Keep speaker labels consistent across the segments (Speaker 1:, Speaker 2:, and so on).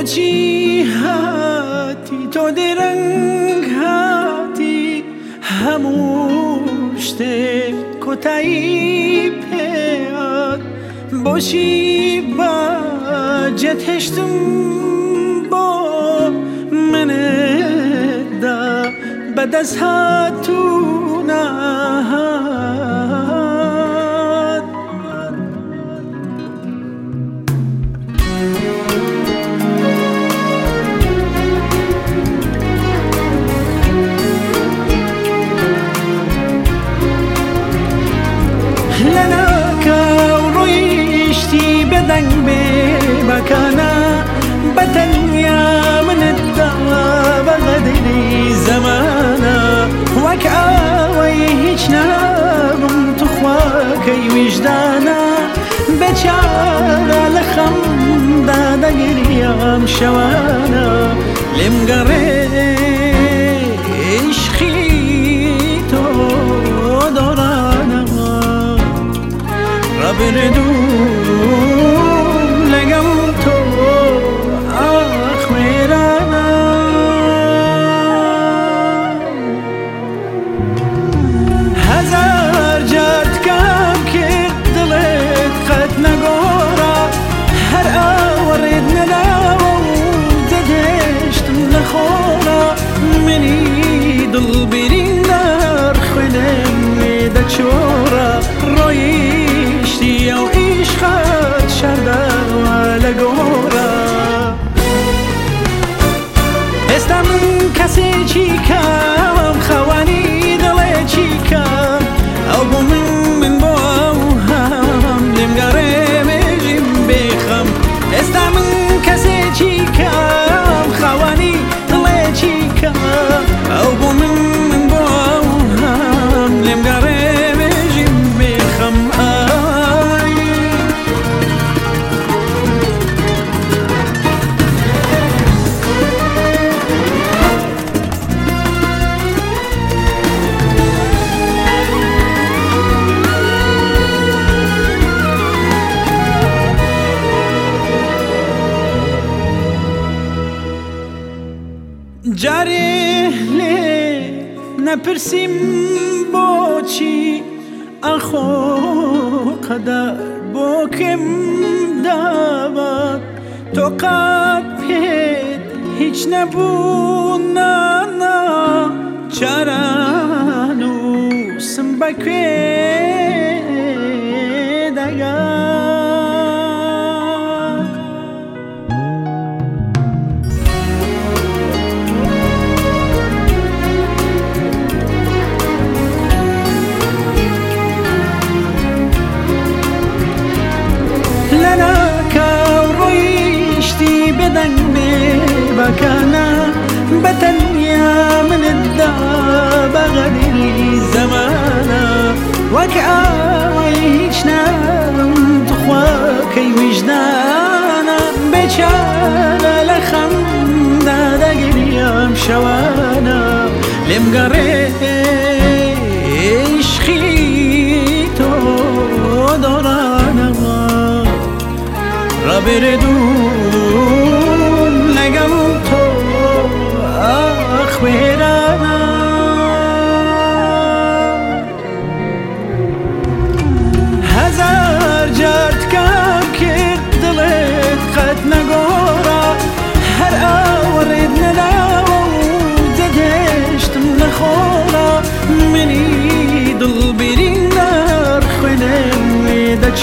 Speaker 1: بۆچی هاتی تۆ دێرەنگ هاتی هەموو شتێک کۆتایی پێات بۆچی باجێت هێشتم بۆ منێدا بەدەست هاتوونە دەنگ ویژدانە بێچارە لە خەمدا دەگریام شەوانە لێم گەڕێ عشقی تۆ دۆرانەوە ڕەبردوو جارێ لێ نەپرسیم بۆچی ئەخۆ قەدەر بۆ کەم داوە تۆ قات پێت هیچ نەبوو نانا چاران و سم بەکوێ بدني مكانها بتنيا من الدار بغدي زمانا وكعايشنا تخواكي وجدانا بشانا لخندا دقل يام شوانا لم قريش خيتو دورانا ما رابردون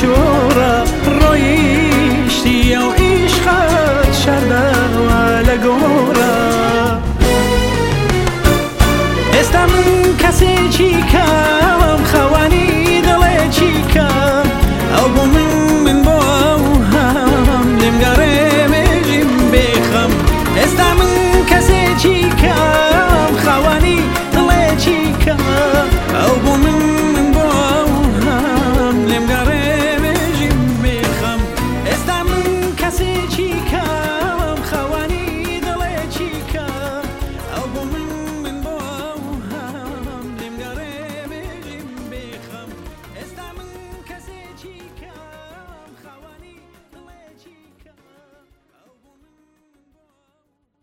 Speaker 1: شۆڕە ڕۆیشتی ئەو ئیشخەت شەردەوە لە گۆڕە ئێستا من کەسێکی کەم خەوانی دەڵێ چیکە ئەو بۆ من من بۆ هەم لێمگەڕێ مێژیم بێخەم. ئێستا